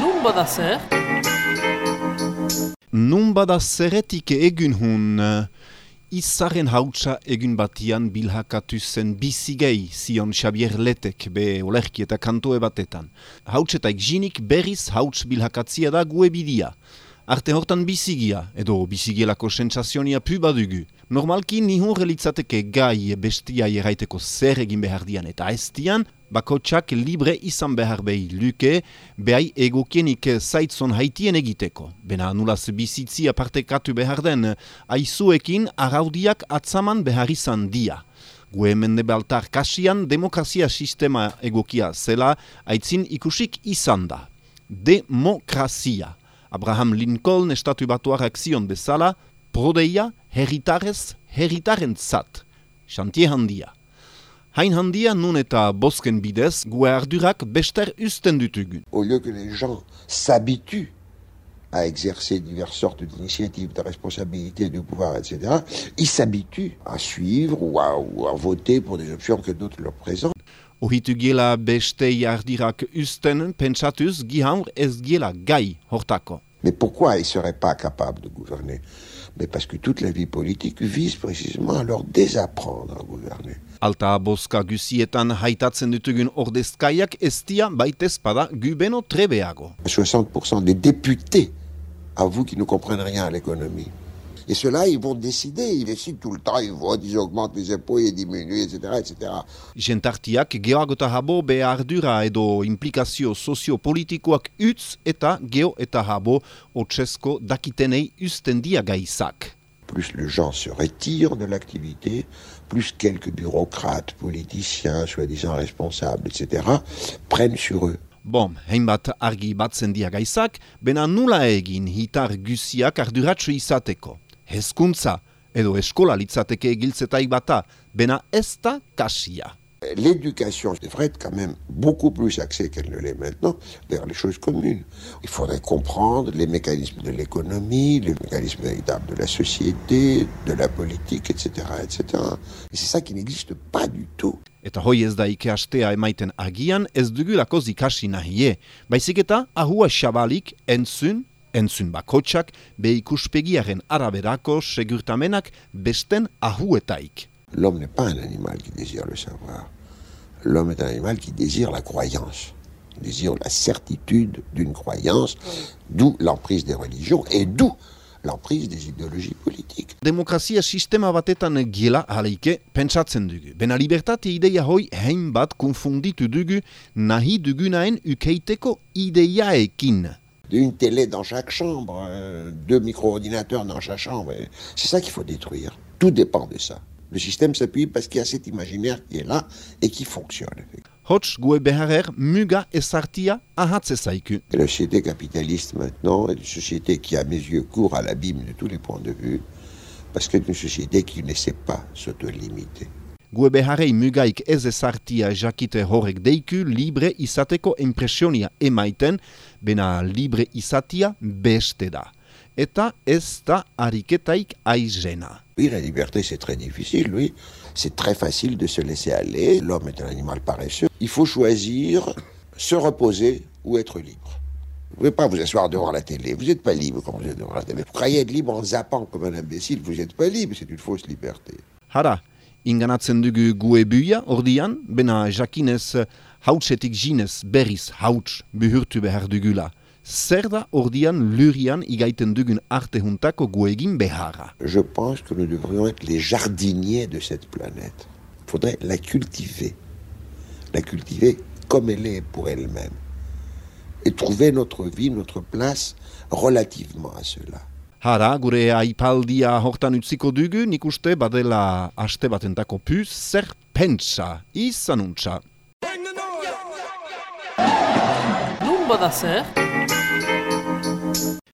Nun bada zer? Nun bada zerretik egun hun izaren hautsa egun batian bilhakatu zen bizigei zion Xavier Letek be olerki eta kantoe batetan. Hautsetaik jinik berriz hauts bilhakatzia da gue bidia. Arte hortan bizigia, edo bizigielako sensazionia pu badugu. Normalki nihun relitzateke gai bestia eraiteko zer egin behar dian eta ez dian, bakotsak libre izan behar behi luke, behai egokienik zaitzon haitien egiteko. Bena nulaz bizitzi apartekatu behar den, aizuekin araudiak atzaman behar izan dia. Gue mende baltar kasian demokrazia sistema egokia zela, aitzin ikusik izan da. Demokrazia. Abraham Lincoln estatu batuarak zion bezala, prodeia herritarez herritaren zat. Xantie handia. Hain handia nun eta bosken bidez gue ardurak bester usten dutugun. Au lieu que les gens s'habituent à exercer diverses sortes d'initiatives, de responsabilités, de pouvoir, etc., ils s'habituent à suivre ou à, ou à voter pour des options que d'autres leur présentent. Ohitu giela bestei ardirak usten pentsatuz gihaur ez giela gai hortako. Mais pourquoi ils ne seraient pas capables de gouverner Mais parce que toute la vie politique vise précisément à leur désapprendre à gouverner. Alta boska gusietan haitatzen dutugun ordezkaiak ez dia baitez pada gubeno trebeago. 60% des députés avouent qu'ils ne comprennent rien à l'économie. Et ceux-là, ils vont décider, ils décident tout le temps, ils votent, ils augmentent les impôts, ils diminuent, etc. etc. Jentartiak geoagota habo be ardura edo implikazio soziopolitikoak utz eta geo eta habo otsesko dakitenei usten dia gaizak. Plus les gens se retirent de l'activité, plus quelques bureaucrates, politiciens, soi-disant responsables, etc., prennent sur eux. Bon, hainbat argi batzen dia gaizak, bena nula egin hitar guziak arduratsu izateko. Hezkuntza, edo eskola litzateke egiltzetai bata, bena ez da kasia. L'éducation devrait être quand même beaucoup plus axée qu'elle ne l'est maintenant vers les choses communes. Il faudrait comprendre les mécanismes de l'économie, les mécanismes véritables de la société, de la politique, etc. etc. Et c'est ça qui n'existe pas du tout. Eta hoi ez da ikastea emaiten agian ez dugulako zikasi nahie. Baizik eta ahua xabalik entzun, entzun bakotsak, be ikuspegiaren araberako segurtamenak besten ahuetaik. L'homme n'est pas un animal qui désire le savoir. L'homme est un animal qui désire la croyance, désire la certitude d'une croyance, d'où l'emprise des religions et d'où l'emprise des idéologies politiques. Demokrazia sistema batetan giela pentsatzen dugu. Bena libertate ideia hoi hainbat konfunditu dugu nahi dugunaen ukeiteko ideiaekin. Une télé dans chaque chambre, euh, deux micro-ordinateurs dans chaque chambre. C'est ça qu'il faut détruire. Tout dépend de ça. Le système s'appuie parce qu'il y a cet imaginaire qui est là et qui fonctionne. La société capitaliste maintenant est une société qui, à mes yeux, court à l'abîme de tous les points de vue, parce que c'est une société qui ne sait pas s'auto-limiter. Mugaik ez ezartia jakite horrek deiku libre izateko impresionia emaiten, bena libre izatia beste da. Eta ez da ariketaik aizena. Oui, la liberté, c'est très difficile, oui. C'est très facile de se laisser aller. L'homme est un animal paresseux. Il faut choisir se reposer ou être libre. Vous ne pouvez pas vous asseoir devant la télé. Vous n'êtes pas libre quand vous êtes devant la télé. Vous croyez être libre en zappant comme un imbécile. Vous n'êtes pas libre. C'est une fausse liberté. Hara, Je pense que nous devrions être les jardiniers de cette planète. Il faudrait la cultiver. La cultiver comme elle est pour elle-même. Et trouver notre vie, notre place relativement à cela. Hara, gure aipaldia hortan utziko dugu, nik uste badela aste batentako puz, zer pentsa, izanuntza. Nun bada zer?